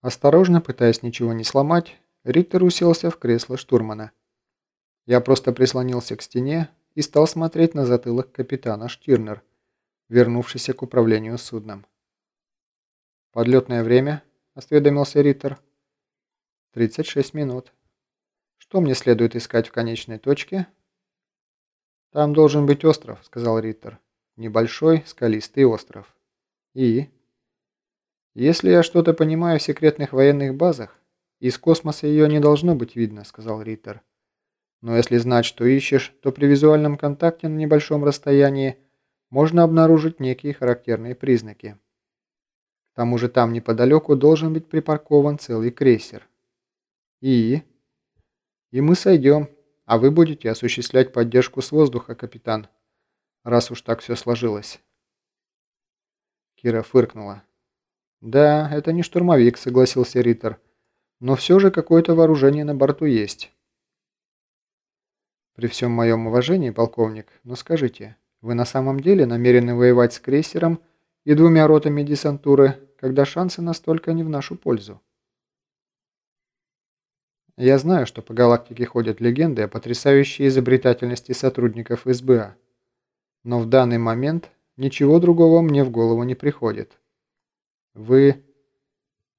Осторожно, пытаясь ничего не сломать, Риттер уселся в кресло штурмана. Я просто прислонился к стене и стал смотреть на затылок капитана Штирнер, вернувшийся к управлению судном. «Подлетное время?» – осведомился Риттер. «36 минут. Что мне следует искать в конечной точке?» «Там должен быть остров», – сказал Риттер. «Небольшой, скалистый остров». «И?» «Если я что-то понимаю в секретных военных базах, из космоса ее не должно быть видно», — сказал Риттер. «Но если знать, что ищешь, то при визуальном контакте на небольшом расстоянии можно обнаружить некие характерные признаки. К тому же там неподалеку должен быть припаркован целый крейсер. И? И мы сойдем, а вы будете осуществлять поддержку с воздуха, капитан, раз уж так все сложилось». Кира фыркнула. «Да, это не штурмовик», — согласился Риттер. «Но все же какое-то вооружение на борту есть». «При всем моем уважении, полковник, но скажите, вы на самом деле намерены воевать с крейсером и двумя ротами десантуры, когда шансы настолько не в нашу пользу?» Я знаю, что по галактике ходят легенды о потрясающей изобретательности сотрудников СБА. Но в данный момент ничего другого мне в голову не приходит. Вы...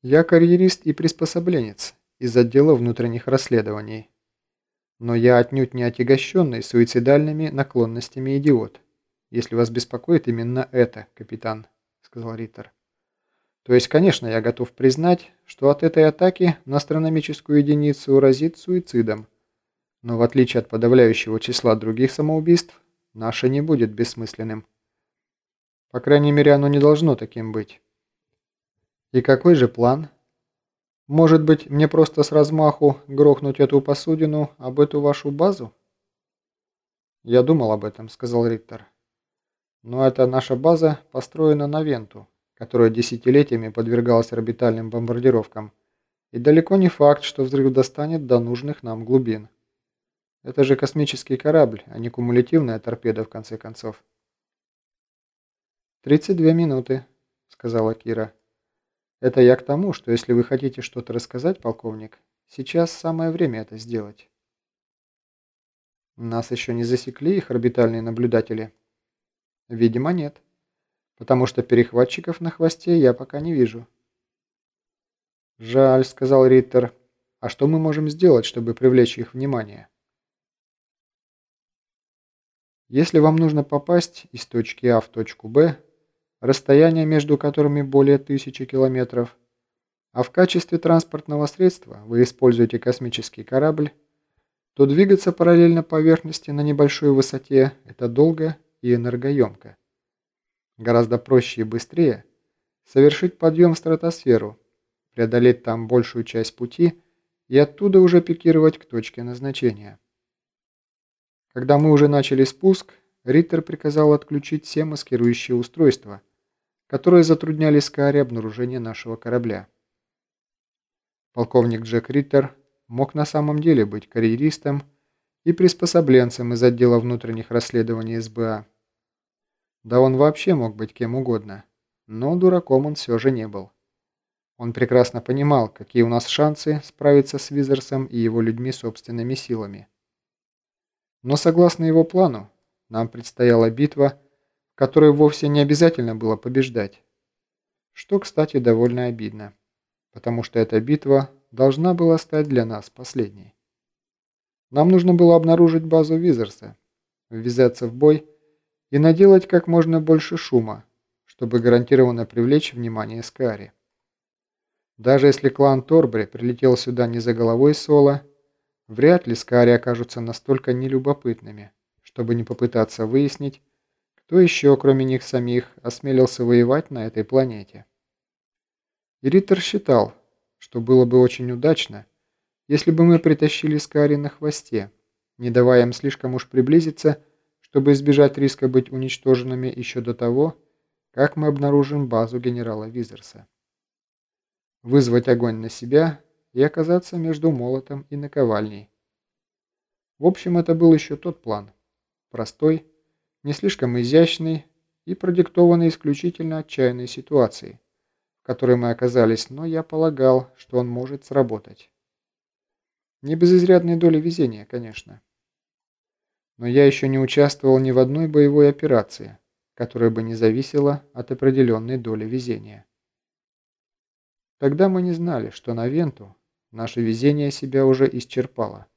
Я карьерист и приспособленец из отдела внутренних расследований. Но я отнюдь не отягощенный суицидальными наклонностями идиот, если вас беспокоит именно это, капитан, сказал Риттер. То есть, конечно, я готов признать, что от этой атаки на астрономическую единицу разит суицидом. Но в отличие от подавляющего числа других самоубийств, наше не будет бессмысленным. По крайней мере, оно не должно таким быть. И какой же план? Может быть, мне просто с размаху грохнуть эту посудину об эту вашу базу? Я думал об этом, сказал Риттер. Но эта наша база построена на Венту, которая десятилетиями подвергалась орбитальным бомбардировкам. И далеко не факт, что взрыв достанет до нужных нам глубин. Это же космический корабль, а не кумулятивная торпеда, в конце концов. «Тридцать две минуты», — сказала Кира. Это я к тому, что если вы хотите что-то рассказать, полковник, сейчас самое время это сделать. Нас еще не засекли их орбитальные наблюдатели? Видимо, нет. Потому что перехватчиков на хвосте я пока не вижу. Жаль, сказал Риттер. А что мы можем сделать, чтобы привлечь их внимание? Если вам нужно попасть из точки А в точку Б, расстояние между которыми более тысячи километров, а в качестве транспортного средства вы используете космический корабль, то двигаться параллельно поверхности на небольшой высоте – это долго и энергоемко. Гораздо проще и быстрее совершить подъем в стратосферу, преодолеть там большую часть пути и оттуда уже пикировать к точке назначения. Когда мы уже начали спуск, Риттер приказал отключить все маскирующие устройства – которые затрудняли Скари обнаружение нашего корабля. Полковник Джек Риттер мог на самом деле быть карьеристом и приспособленцем из отдела внутренних расследований СБА. Да он вообще мог быть кем угодно, но дураком он все же не был. Он прекрасно понимал, какие у нас шансы справиться с Визерсом и его людьми собственными силами. Но согласно его плану, нам предстояла битва которой вовсе не обязательно было побеждать. Что, кстати, довольно обидно, потому что эта битва должна была стать для нас последней. Нам нужно было обнаружить базу Визерса, ввязаться в бой и наделать как можно больше шума, чтобы гарантированно привлечь внимание Скари. Даже если клан Торбри прилетел сюда не за головой Соло, вряд ли Скари окажутся настолько нелюбопытными, чтобы не попытаться выяснить, кто еще, кроме них самих, осмелился воевать на этой планете? И Риттер считал, что было бы очень удачно, если бы мы притащили Скари на хвосте, не давая им слишком уж приблизиться, чтобы избежать риска быть уничтоженными еще до того, как мы обнаружим базу генерала Визерса. Вызвать огонь на себя и оказаться между молотом и наковальней. В общем, это был еще тот план. Простой, не слишком изящный и продиктованный исключительно отчаянной ситуацией, в которой мы оказались, но я полагал, что он может сработать. Не без изрядной доли везения, конечно. Но я еще не участвовал ни в одной боевой операции, которая бы не зависела от определенной доли везения. Тогда мы не знали, что на Венту наше везение себя уже исчерпало.